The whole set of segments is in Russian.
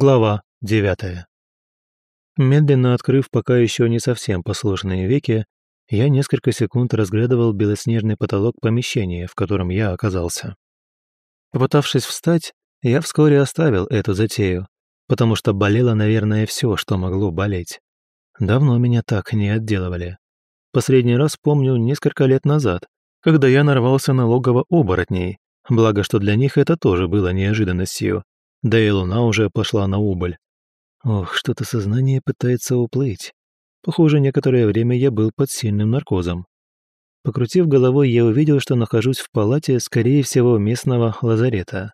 Глава девятая. Медленно открыв пока еще не совсем послушные веки, я несколько секунд разглядывал белоснежный потолок помещения, в котором я оказался. Попытавшись встать, я вскоре оставил эту затею, потому что болело, наверное, все, что могло болеть. Давно меня так не отделывали. Последний раз помню несколько лет назад, когда я нарвался на логово оборотней, благо что для них это тоже было неожиданностью, да и луна уже пошла на убыль. Ох, что-то сознание пытается уплыть. Похоже, некоторое время я был под сильным наркозом. Покрутив головой, я увидел, что нахожусь в палате, скорее всего, местного лазарета.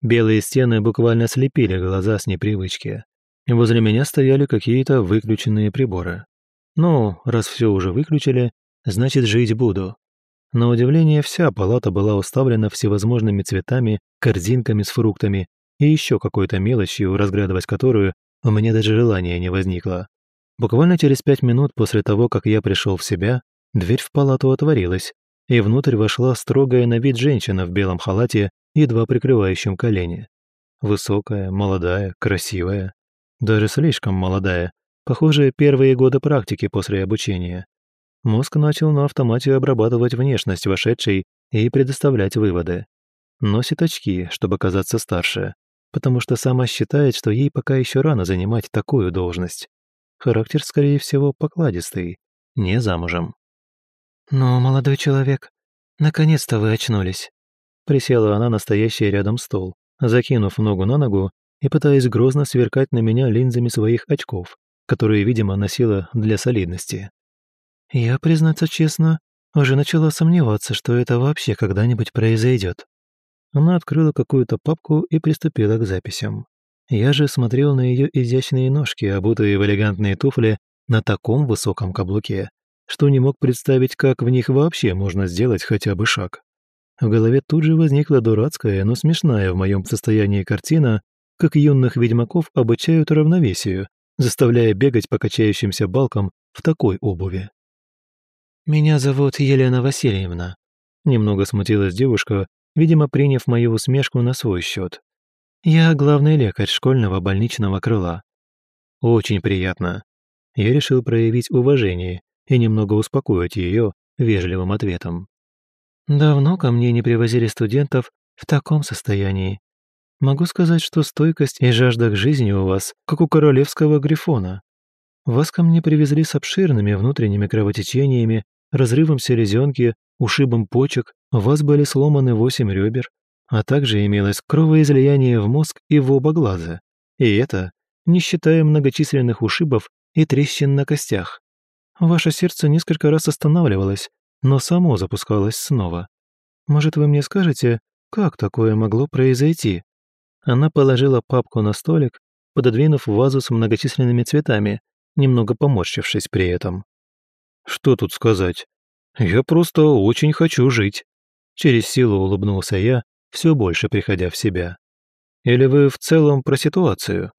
Белые стены буквально слепили глаза с непривычки. Возле меня стояли какие-то выключенные приборы. Ну, раз все уже выключили, значит, жить буду. На удивление, вся палата была уставлена всевозможными цветами, корзинками с фруктами и еще какой-то мелочью, разглядывать которую у меня даже желания не возникло. Буквально через пять минут после того, как я пришел в себя, дверь в палату отворилась, и внутрь вошла строгая на вид женщина в белом халате, едва прикрывающем колени. Высокая, молодая, красивая. Даже слишком молодая. Похоже, первые годы практики после обучения. Мозг начал на автомате обрабатывать внешность вошедшей и предоставлять выводы. Носит очки, чтобы казаться старше потому что сама считает, что ей пока еще рано занимать такую должность. Характер, скорее всего, покладистый, не замужем. «Но, молодой человек, наконец-то вы очнулись», Присела она на стоящий рядом стол, закинув ногу на ногу и пытаясь грозно сверкать на меня линзами своих очков, которые, видимо, носила для солидности. «Я, признаться честно, уже начала сомневаться, что это вообще когда-нибудь произойдет. Она открыла какую-то папку и приступила к записям. Я же смотрел на ее изящные ножки, обутые в элегантные туфли на таком высоком каблуке, что не мог представить, как в них вообще можно сделать хотя бы шаг. В голове тут же возникла дурацкая, но смешная в моем состоянии картина, как юных ведьмаков обучают равновесию, заставляя бегать по качающимся балкам в такой обуви. «Меня зовут Елена Васильевна», — немного смутилась девушка, видимо, приняв мою усмешку на свой счет. «Я главный лекарь школьного больничного крыла». «Очень приятно». Я решил проявить уважение и немного успокоить ее вежливым ответом. «Давно ко мне не привозили студентов в таком состоянии. Могу сказать, что стойкость и жажда к жизни у вас, как у королевского грифона. Вас ко мне привезли с обширными внутренними кровотечениями, разрывом селезенки, ушибом почек, у вас были сломаны восемь ребер, а также имелось кровоизлияние в мозг и в оба глаза. И это, не считая многочисленных ушибов и трещин на костях. Ваше сердце несколько раз останавливалось, но само запускалось снова. Может, вы мне скажете, как такое могло произойти?» Она положила папку на столик, пододвинув вазу с многочисленными цветами, немного поморщившись при этом. «Что тут сказать? Я просто очень хочу жить». Через силу улыбнулся я, все больше приходя в себя. Или вы в целом про ситуацию?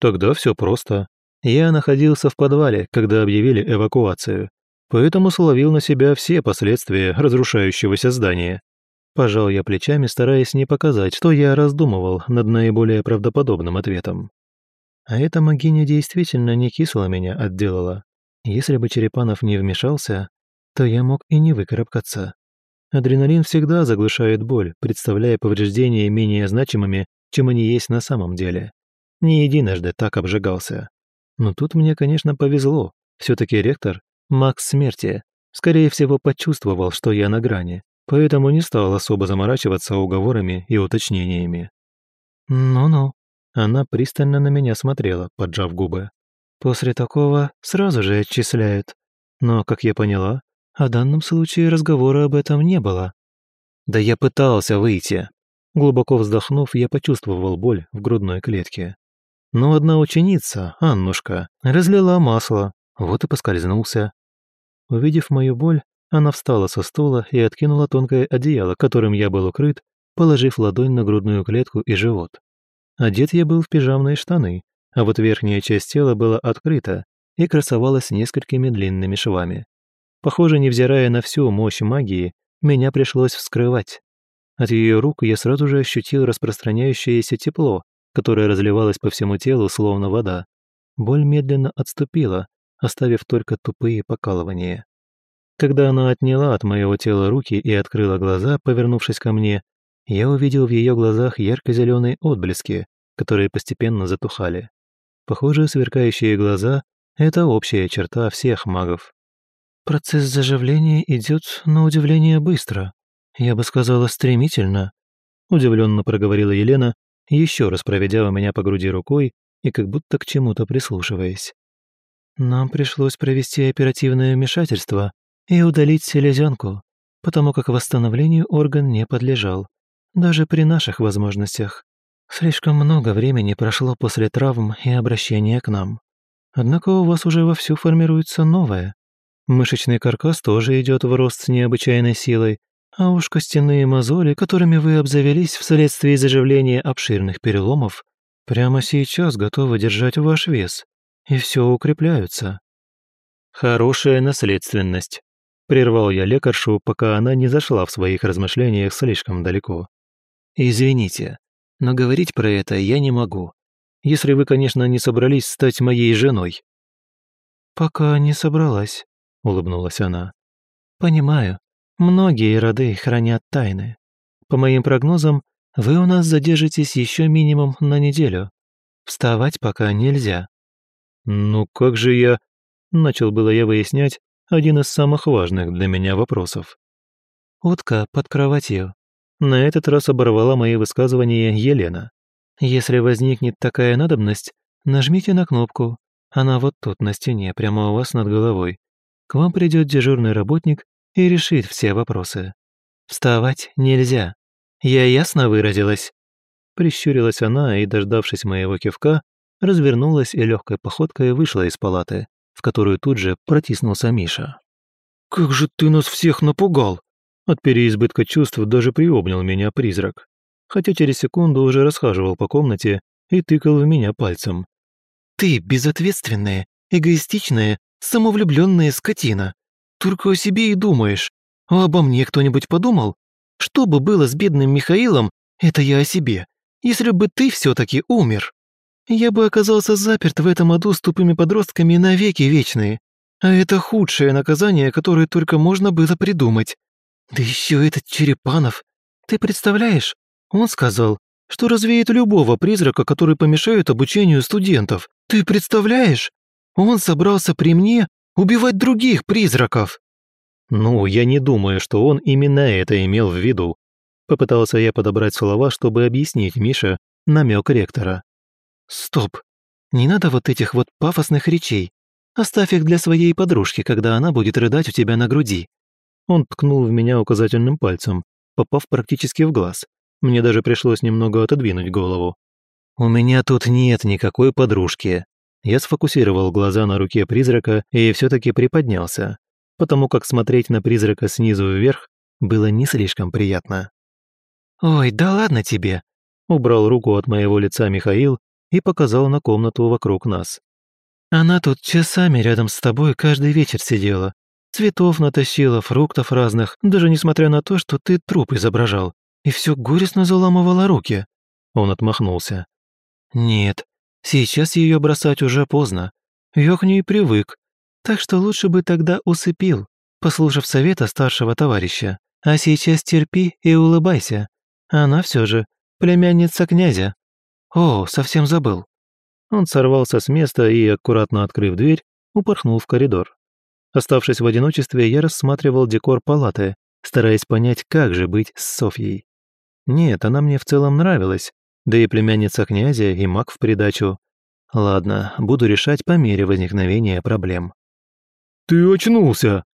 Тогда все просто. Я находился в подвале, когда объявили эвакуацию, поэтому словил на себя все последствия разрушающегося здания. Пожал я плечами, стараясь не показать, что я раздумывал над наиболее правдоподобным ответом. А эта могиня действительно не кисло меня отделала. Если бы Черепанов не вмешался, то я мог и не выкарабкаться. Адреналин всегда заглушает боль, представляя повреждения менее значимыми, чем они есть на самом деле. Не единожды так обжигался. Но тут мне, конечно, повезло. все таки ректор — маг смерти. Скорее всего, почувствовал, что я на грани, поэтому не стал особо заморачиваться уговорами и уточнениями. «Ну-ну», она пристально на меня смотрела, поджав губы. «После такого сразу же отчисляют. Но, как я поняла, в данном случае разговора об этом не было. Да я пытался выйти. Глубоко вздохнув, я почувствовал боль в грудной клетке. Но одна ученица, Аннушка, разлила масло, вот и поскользнулся. Увидев мою боль, она встала со стола и откинула тонкое одеяло, которым я был укрыт, положив ладонь на грудную клетку и живот. Одет я был в пижамные штаны, а вот верхняя часть тела была открыта и красовалась несколькими длинными швами. Похоже, невзирая на всю мощь магии, меня пришлось вскрывать. От ее рук я сразу же ощутил распространяющееся тепло, которая разливалась по всему телу, словно вода. Боль медленно отступила, оставив только тупые покалывания. Когда она отняла от моего тела руки и открыла глаза, повернувшись ко мне, я увидел в ее глазах ярко-зеленые отблески, которые постепенно затухали. Похоже, сверкающие глаза — это общая черта всех магов. Процесс заживления идет на удивление быстро. Я бы сказала, стремительно. Удивленно проговорила Елена, еще раз проведя у меня по груди рукой и как будто к чему-то прислушиваясь. Нам пришлось провести оперативное вмешательство и удалить селезенку, потому как восстановлению орган не подлежал, даже при наших возможностях. Слишком много времени прошло после травм и обращения к нам. Однако у вас уже вовсю формируется новое, Мышечный каркас тоже идет в рост с необычайной силой, а уж костяные мозоли, которыми вы обзавелись вследствие заживления обширных переломов, прямо сейчас готовы держать ваш вес, и все укрепляются. Хорошая наследственность. Прервал я лекаршу, пока она не зашла в своих размышлениях слишком далеко. Извините, но говорить про это я не могу. Если вы, конечно, не собрались стать моей женой. Пока не собралась улыбнулась она. Понимаю, многие роды хранят тайны. По моим прогнозам, вы у нас задержитесь еще минимум на неделю. Вставать пока нельзя. Ну как же я... Начал было я выяснять один из самых важных для меня вопросов. Утка под кроватью. На этот раз оборвала мои высказывания Елена. Если возникнет такая надобность, нажмите на кнопку. Она вот тут на стене, прямо у вас над головой к вам придет дежурный работник и решит все вопросы. Вставать нельзя. Я ясно выразилась?» Прищурилась она и, дождавшись моего кивка, развернулась и легкой походкой вышла из палаты, в которую тут же протиснулся Миша. «Как же ты нас всех напугал!» От переизбытка чувств даже приобнял меня призрак, хотя через секунду уже расхаживал по комнате и тыкал в меня пальцем. «Ты безответственная, эгоистичная Самовлюбленная скотина. Только о себе и думаешь. А обо мне кто-нибудь подумал? Что бы было с бедным Михаилом, это я о себе, если бы ты все-таки умер. Я бы оказался заперт в этом аду с тупыми подростками навеки вечные. А это худшее наказание, которое только можно было придумать. Да еще этот Черепанов. Ты представляешь? Он сказал, что развеет любого призрака, который помешает обучению студентов. Ты представляешь? Он собрался при мне убивать других призраков!» «Ну, я не думаю, что он именно это имел в виду», Попытался я подобрать слова, чтобы объяснить Мише намек ректора. «Стоп! Не надо вот этих вот пафосных речей. Оставь их для своей подружки, когда она будет рыдать у тебя на груди». Он ткнул в меня указательным пальцем, попав практически в глаз. Мне даже пришлось немного отодвинуть голову. «У меня тут нет никакой подружки. Я сфокусировал глаза на руке призрака и все-таки приподнялся, потому как смотреть на призрака снизу вверх было не слишком приятно. «Ой, да ладно тебе!» Убрал руку от моего лица Михаил и показал на комнату вокруг нас. «Она тут часами рядом с тобой каждый вечер сидела. Цветов натащила, фруктов разных, даже несмотря на то, что ты труп изображал, и все горестно заламывала руки». Он отмахнулся. «Нет, Сейчас ее бросать уже поздно. Я к ней привык. Так что лучше бы тогда усыпил, послушав совета старшего товарища. А сейчас терпи и улыбайся. Она все же племянница князя. О, совсем забыл. Он сорвался с места и, аккуратно открыв дверь, упорхнул в коридор. Оставшись в одиночестве, я рассматривал декор палаты, стараясь понять, как же быть с Софьей. Нет, она мне в целом нравилась, да и племянница князя, и маг в придачу. Ладно, буду решать по мере возникновения проблем. «Ты очнулся!»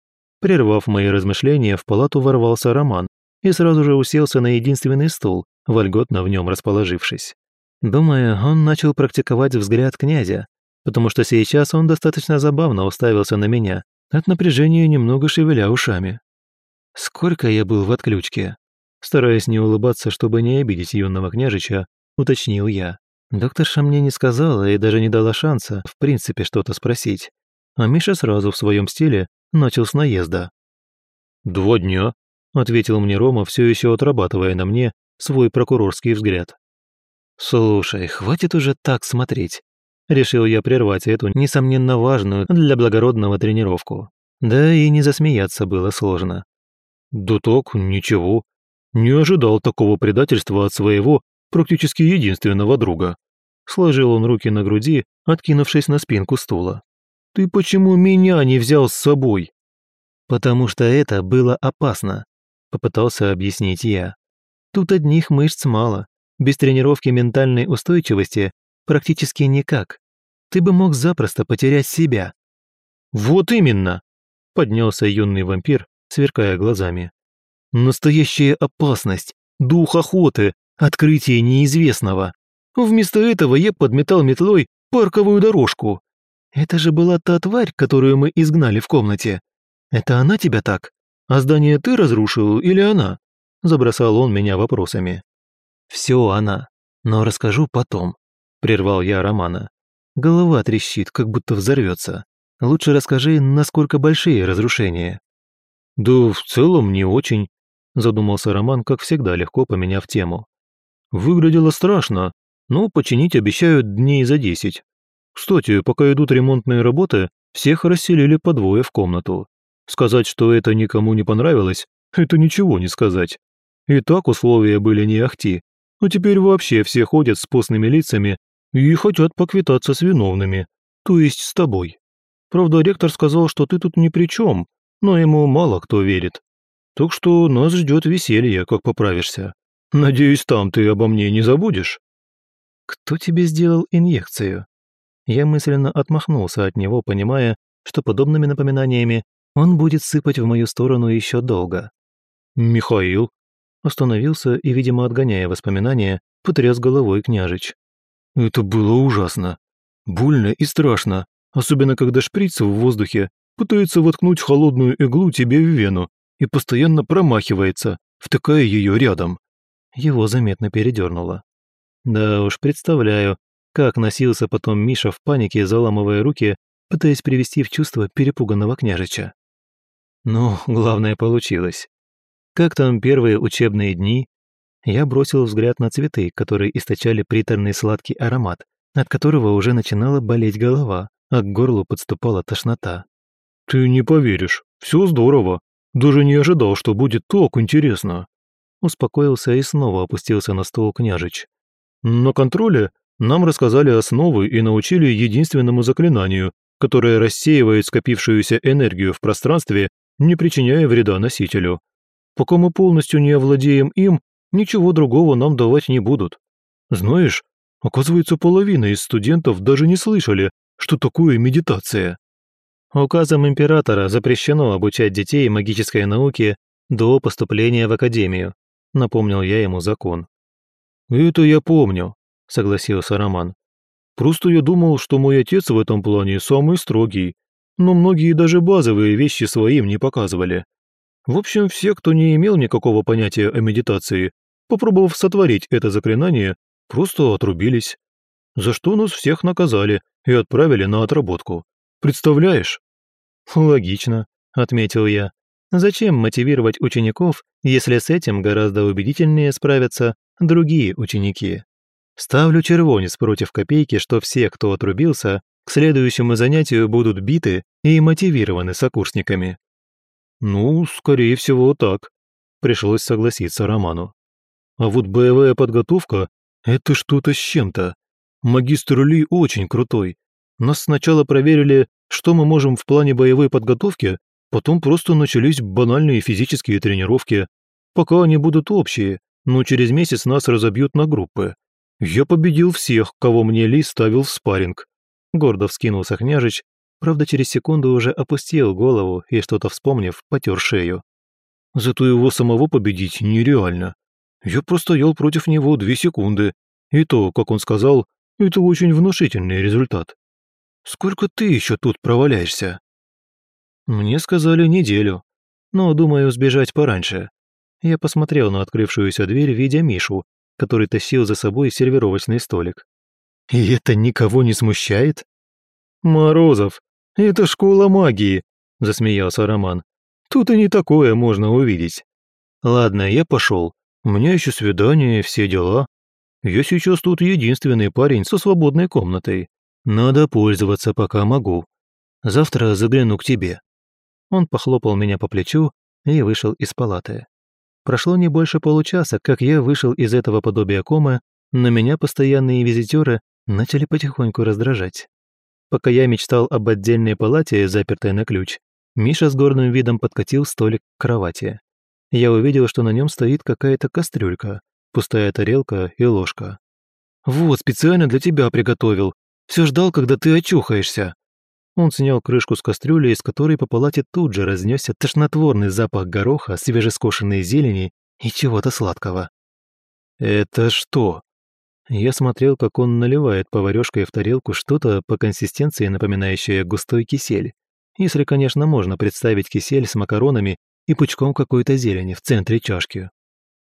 Прервав мои размышления, в палату ворвался Роман и сразу же уселся на единственный стул, вольготно в нем расположившись. Думаю, он начал практиковать взгляд князя, потому что сейчас он достаточно забавно уставился на меня, от напряжения немного шевеля ушами. Сколько я был в отключке? Стараясь не улыбаться, чтобы не обидеть юного княжича, уточнил я. Докторша мне не сказала и даже не дала шанса, в принципе, что-то спросить. А Миша сразу в своем стиле начал с наезда. «Два дня», — ответил мне Рома, все еще отрабатывая на мне свой прокурорский взгляд. «Слушай, хватит уже так смотреть». Решил я прервать эту, несомненно, важную для благородного тренировку. Да и не засмеяться было сложно. «Да так, ничего. Не ожидал такого предательства от своего, практически единственного друга». Сложил он руки на груди, откинувшись на спинку стула. «Ты почему меня не взял с собой?» «Потому что это было опасно», — попытался объяснить я. «Тут одних мышц мало, без тренировки ментальной устойчивости практически никак. Ты бы мог запросто потерять себя». «Вот именно!» — поднялся юный вампир, сверкая глазами. «Настоящая опасность, дух охоты, открытие неизвестного. Вместо этого я подметал метлой парковую дорожку. Это же была та тварь, которую мы изгнали в комнате. Это она тебя так? А здание ты разрушил или она?» Забросал он меня вопросами. «Все она, но расскажу потом», — прервал я Романа. «Голова трещит, как будто взорвется. Лучше расскажи, насколько большие разрушения». «Да в целом не очень», — задумался Роман, как всегда, легко поменяв тему. «Выглядело страшно, но починить обещают дней за десять. Кстати, пока идут ремонтные работы, всех расселили по двое в комнату. Сказать, что это никому не понравилось, это ничего не сказать. И так условия были не ахти, но теперь вообще все ходят с постными лицами и хотят поквитаться с виновными, то есть с тобой. Правда, ректор сказал, что ты тут ни при чем, но ему мало кто верит. Так что нас ждет веселье, как поправишься. Надеюсь, там ты обо мне не забудешь. Кто тебе сделал инъекцию? Я мысленно отмахнулся от него, понимая, что подобными напоминаниями он будет сыпать в мою сторону еще долго. «Михаил», Остановился и, видимо, отгоняя воспоминания, потряс головой княжич. «Это было ужасно. Больно и страшно, особенно когда шприц в воздухе пытается воткнуть холодную иглу тебе в вену и постоянно промахивается, втыкая ее рядом». Его заметно передернуло. Да уж, представляю, как носился потом Миша в панике, заламывая руки, пытаясь привести в чувство перепуганного княжича. Ну, главное получилось. Как там первые учебные дни? Я бросил взгляд на цветы, которые источали приторный сладкий аромат, от которого уже начинала болеть голова, а к горлу подступала тошнота. «Ты не поверишь, все здорово. Даже не ожидал, что будет так интересно». Успокоился и снова опустился на стол княжич. «На контроле нам рассказали основы и научили единственному заклинанию, которое рассеивает скопившуюся энергию в пространстве, не причиняя вреда носителю. Пока мы полностью не овладеем им, ничего другого нам давать не будут. Знаешь, оказывается, половина из студентов даже не слышали, что такое медитация. Указом императора запрещено обучать детей магической науке до поступления в академию, напомнил я ему закон. Это я помню, согласился Роман. Просто я думал, что мой отец в этом плане самый строгий, но многие даже базовые вещи своим не показывали. В общем, все, кто не имел никакого понятия о медитации, попробовав сотворить это заклинание, просто отрубились. За что нас всех наказали и отправили на отработку. Представляешь? Логично, отметил я. Зачем мотивировать учеников, если с этим гораздо убедительнее справятся другие ученики? Ставлю червонец против копейки, что все, кто отрубился, к следующему занятию будут биты и мотивированы сокурсниками. «Ну, скорее всего, так», – пришлось согласиться Роману. «А вот боевая подготовка – это что-то с чем-то. Магистр Ли очень крутой. Нас сначала проверили, что мы можем в плане боевой подготовки, потом просто начались банальные физические тренировки. Пока они будут общие, но через месяц нас разобьют на группы. Я победил всех, кого мне Ли ставил в спарринг». Гордо вскинулся княжич, Правда, через секунду уже опустил голову и, что-то вспомнив, потер шею. Зато его самого победить нереально. Я простоял против него две секунды. И то, как он сказал, это очень внушительный результат. Сколько ты еще тут проваляешься? Мне сказали неделю, но, думаю, сбежать пораньше. Я посмотрел на открывшуюся дверь, видя Мишу, который тащил за собой сервировочный столик. И это никого не смущает? Морозов, «Это школа магии», – засмеялся Роман. «Тут и не такое можно увидеть». «Ладно, я пошел. Меня еще свидание, все дела». Я сейчас тут единственный парень со свободной комнатой. Надо пользоваться, пока могу. Завтра загляну к тебе». Он похлопал меня по плечу и вышел из палаты. Прошло не больше получаса, как я вышел из этого подобия комы, но меня постоянные визитеры начали потихоньку раздражать. Пока я мечтал об отдельной палате, запертой на ключ, Миша с горным видом подкатил столик к кровати. Я увидел, что на нем стоит какая-то кастрюлька, пустая тарелка и ложка. «Вот, специально для тебя приготовил. Все ждал, когда ты очухаешься». Он снял крышку с кастрюли, из которой по палате тут же разнесся тошнотворный запах гороха, свежескошенной зелени и чего-то сладкого. «Это что?» Я смотрел, как он наливает поварёшкой в тарелку что-то по консистенции напоминающее густой кисель. Если, конечно, можно представить кисель с макаронами и пучком какой-то зелени в центре чашки.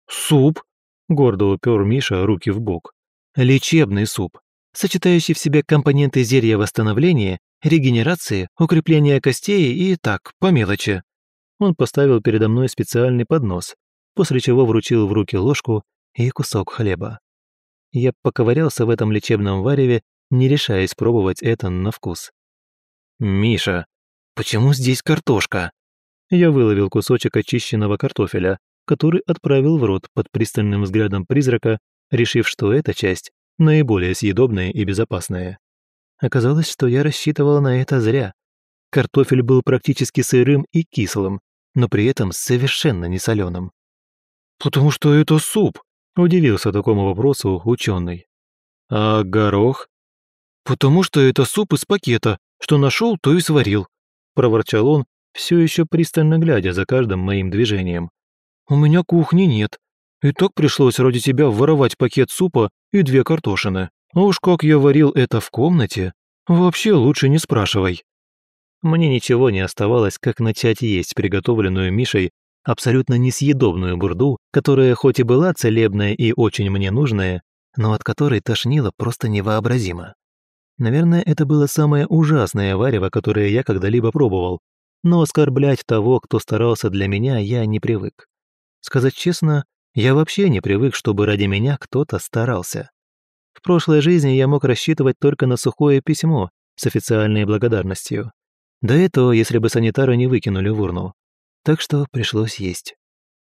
«Суп!» – гордо упер Миша руки в бок. «Лечебный суп, сочетающий в себе компоненты зелья восстановления, регенерации, укрепления костей и так, по мелочи». Он поставил передо мной специальный поднос, после чего вручил в руки ложку и кусок хлеба. Я поковырялся в этом лечебном вареве, не решаясь пробовать это на вкус. «Миша, почему здесь картошка?» Я выловил кусочек очищенного картофеля, который отправил в рот под пристальным взглядом призрака, решив, что эта часть наиболее съедобная и безопасная. Оказалось, что я рассчитывал на это зря. Картофель был практически сырым и кислым, но при этом совершенно не соленым. «Потому что это суп», – удивился такому вопросу ученый. «А горох?» «Потому что это суп из пакета, что нашел, то и сварил», – проворчал он, все еще пристально глядя за каждым моим движением. «У меня кухни нет. И так пришлось ради тебя воровать пакет супа и две картошины. А уж как я варил это в комнате, вообще лучше не спрашивай». Мне ничего не оставалось, как начать есть приготовленную Мишей абсолютно несъедобную бурду, которая хоть и была целебная и очень мне нужная, но от которой тошнило просто невообразимо. Наверное, это было самое ужасное варево, которое я когда-либо пробовал, но оскорблять того, кто старался для меня, я не привык. Сказать честно, я вообще не привык, чтобы ради меня кто-то старался. В прошлой жизни я мог рассчитывать только на сухое письмо с официальной благодарностью. Да это, если бы санитары не выкинули в урну. Так что пришлось есть.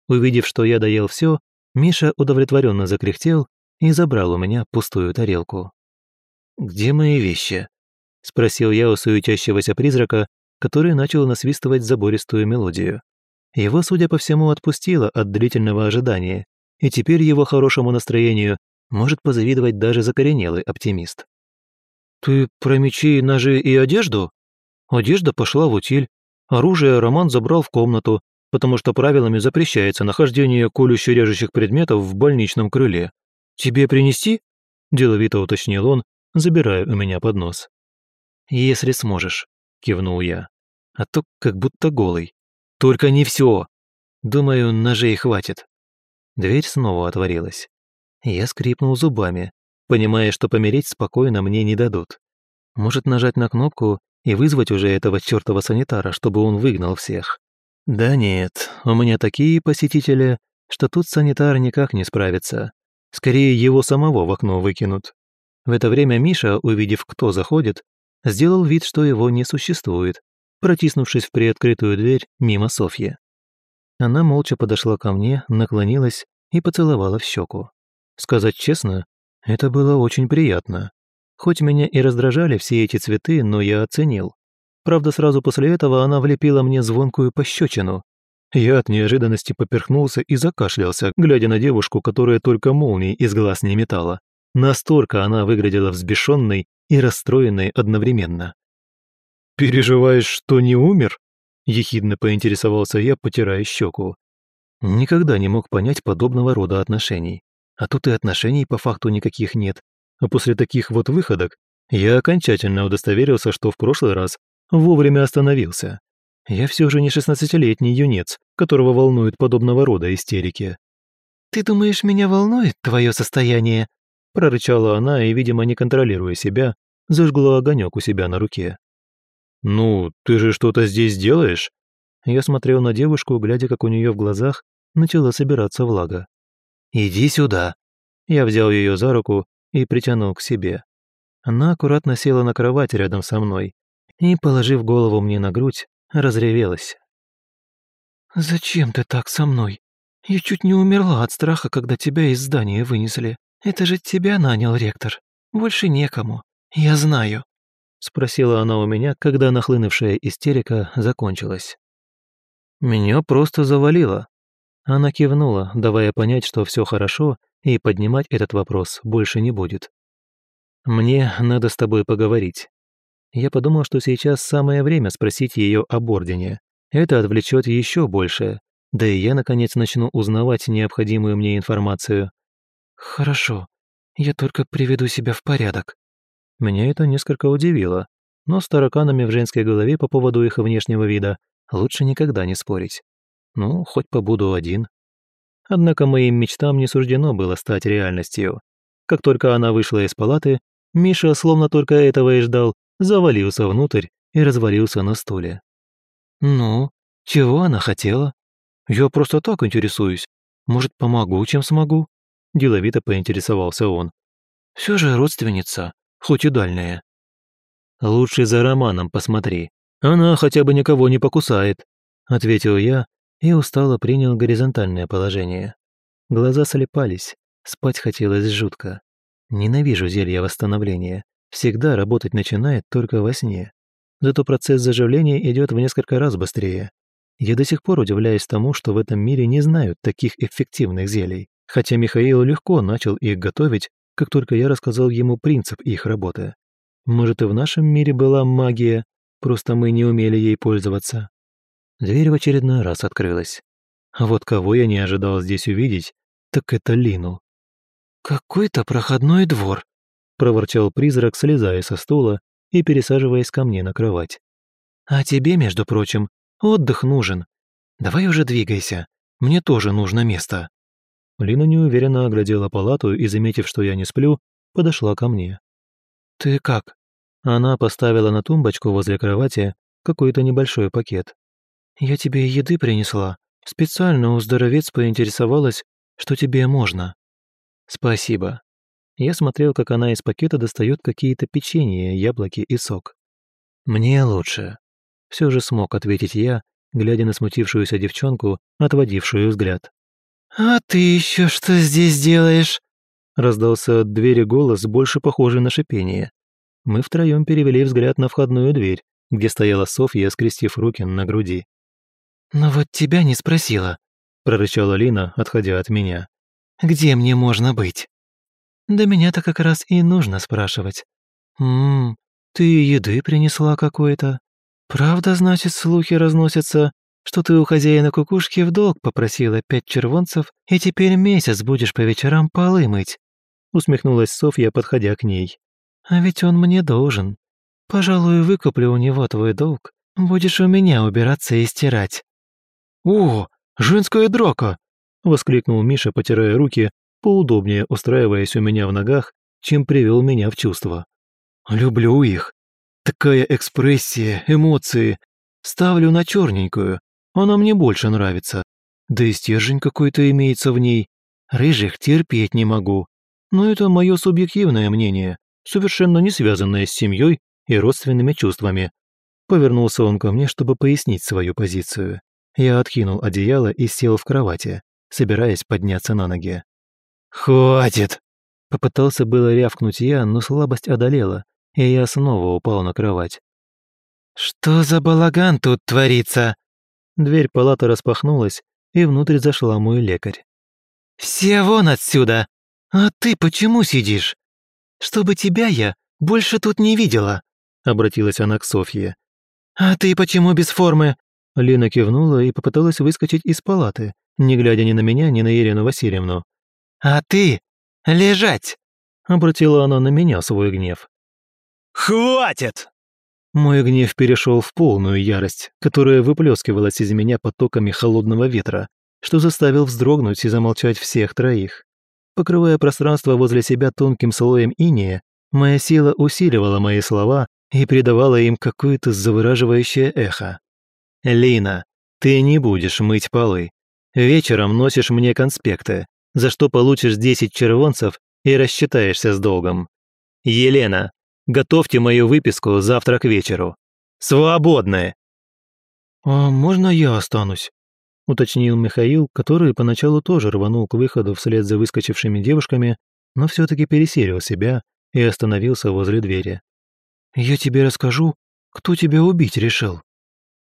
Увидев, что я доел все, Миша удовлетворенно закряхтел и забрал у меня пустую тарелку. «Где мои вещи?» – спросил я у суетящегося призрака, который начал насвистывать забористую мелодию. Его, судя по всему, отпустило от длительного ожидания, и теперь его хорошему настроению может позавидовать даже закоренелый оптимист. «Ты про мечи, ножи и одежду?» Одежда пошла в утиль. Оружие Роман забрал в комнату, потому что правилами запрещается нахождение колюще-режущих предметов в больничном крыле. «Тебе принести?» – деловито уточнил он, забирая у меня поднос. «Если сможешь», – кивнул я. «А то как будто голый. Только не все. Думаю, ножей хватит». Дверь снова отворилась. Я скрипнул зубами, понимая, что помереть спокойно мне не дадут. Может нажать на кнопку и вызвать уже этого чертова санитара, чтобы он выгнал всех. Да нет, у меня такие посетители, что тут санитар никак не справится. Скорее, его самого в окно выкинут. В это время Миша, увидев, кто заходит, сделал вид, что его не существует, протиснувшись в приоткрытую дверь мимо Софьи. Она молча подошла ко мне, наклонилась и поцеловала в щеку. Сказать честно, это было очень приятно. Хоть меня и раздражали все эти цветы, но я оценил. Правда, сразу после этого она влепила мне звонкую пощечину. Я от неожиданности поперхнулся и закашлялся, глядя на девушку, которая только молнии из глаз не метала. Настолько она выглядела взбешенной и расстроенной одновременно. «Переживаешь, что не умер?» – ехидно поинтересовался я, потирая щеку. Никогда не мог понять подобного рода отношений. А тут и отношений по факту никаких нет. А после таких вот выходок я окончательно удостоверился, что в прошлый раз вовремя остановился. Я все же не шестнадцатилетний юнец, которого волнуют подобного рода истерики. «Ты думаешь, меня волнует твое состояние?» прорычала она и, видимо, не контролируя себя, зажгла огонек у себя на руке. «Ну, ты же что-то здесь делаешь?» Я смотрел на девушку, глядя, как у нее в глазах начала собираться влага. «Иди сюда!» Я взял ее за руку и притянул к себе. Она аккуратно села на кровать рядом со мной и, положив голову мне на грудь, разревелась. «Зачем ты так со мной? Я чуть не умерла от страха, когда тебя из здания вынесли. Это же тебя нанял ректор. Больше некому. Я знаю», — спросила она у меня, когда нахлынувшая истерика закончилась. «Меня просто завалило». Она кивнула, давая понять, что все хорошо, и поднимать этот вопрос больше не будет. «Мне надо с тобой поговорить». Я подумал, что сейчас самое время спросить ее об Ордене. Это отвлечет еще больше, да и я, наконец, начну узнавать необходимую мне информацию. «Хорошо, я только приведу себя в порядок». Меня это несколько удивило, но с тараканами в женской голове по поводу их внешнего вида лучше никогда не спорить. Ну, хоть побуду один. Однако моим мечтам не суждено было стать реальностью. Как только она вышла из палаты, Миша, словно только этого и ждал, завалился внутрь и развалился на стуле. «Ну, чего она хотела? Я просто так интересуюсь. Может, помогу, чем смогу?» Деловито поинтересовался он. «Все же родственница, хоть и дальняя». «Лучше за Романом посмотри. Она хотя бы никого не покусает», — ответил я и устало принял горизонтальное положение. Глаза слепались, спать хотелось жутко. Ненавижу зелья восстановления. Всегда работать начинает только во сне. Зато процесс заживления идет в несколько раз быстрее. Я до сих пор удивляюсь тому, что в этом мире не знают таких эффективных зелий, хотя Михаил легко начал их готовить, как только я рассказал ему принцип их работы. Может, и в нашем мире была магия, просто мы не умели ей пользоваться. Дверь в очередной раз открылась. А вот кого я не ожидал здесь увидеть, так это Лину. «Какой-то проходной двор», — проворчал призрак, слезая со стула и пересаживаясь ко мне на кровать. «А тебе, между прочим, отдых нужен. Давай уже двигайся, мне тоже нужно место». Лина неуверенно оглядела палату и, заметив, что я не сплю, подошла ко мне. «Ты как?» Она поставила на тумбочку возле кровати какой-то небольшой пакет. «Я тебе еды принесла. Специально у здоровец поинтересовалась, что тебе можно». «Спасибо». Я смотрел, как она из пакета достает какие-то печенья, яблоки и сок. «Мне лучше». Все же смог ответить я, глядя на смутившуюся девчонку, отводившую взгляд. «А ты еще что здесь делаешь?» Раздался от двери голос, больше похожий на шипение. Мы втроем перевели взгляд на входную дверь, где стояла Софья, скрестив руки на груди. «Но вот тебя не спросила», — прорычала Лина, отходя от меня. «Где мне можно быть?» «Да меня-то как раз и нужно спрашивать. Ммм, ты еды принесла какой-то. Правда, значит, слухи разносятся, что ты у хозяина кукушки в долг попросила пять червонцев и теперь месяц будешь по вечерам полы мыть?» Усмехнулась Софья, подходя к ней. «А ведь он мне должен. Пожалуй, выкуплю у него твой долг. Будешь у меня убираться и стирать». «О, женская драка!» — воскликнул Миша, потирая руки, поудобнее устраиваясь у меня в ногах, чем привел меня в чувство. «Люблю их. Такая экспрессия, эмоции. Ставлю на черненькую. Она мне больше нравится. Да и стержень какой-то имеется в ней. Рыжих терпеть не могу. Но это мое субъективное мнение, совершенно не связанное с семьей и родственными чувствами». Повернулся он ко мне, чтобы пояснить свою позицию. Я откинул одеяло и сел в кровати, собираясь подняться на ноги. «Хватит!» Попытался было рявкнуть я, но слабость одолела, и я снова упал на кровать. «Что за балаган тут творится?» Дверь палаты распахнулась, и внутрь зашла мой лекарь. «Все вон отсюда! А ты почему сидишь? Чтобы тебя я больше тут не видела!» Обратилась она к Софье. «А ты почему без формы? Лена кивнула и попыталась выскочить из палаты, не глядя ни на меня, ни на Елену Васильевну. «А ты? Лежать!» Обратила она на меня свой гнев. «Хватит!» Мой гнев перешел в полную ярость, которая выплескивалась из меня потоками холодного ветра, что заставил вздрогнуть и замолчать всех троих. Покрывая пространство возле себя тонким слоем иния, моя сила усиливала мои слова и придавала им какое-то завораживающее эхо. «Лина, ты не будешь мыть полы. Вечером носишь мне конспекты, за что получишь 10 червонцев и рассчитаешься с долгом. Елена, готовьте мою выписку завтра к вечеру. Свободны!» «А можно я останусь?» – уточнил Михаил, который поначалу тоже рванул к выходу вслед за выскочившими девушками, но все таки пересилил себя и остановился возле двери. «Я тебе расскажу, кто тебя убить решил».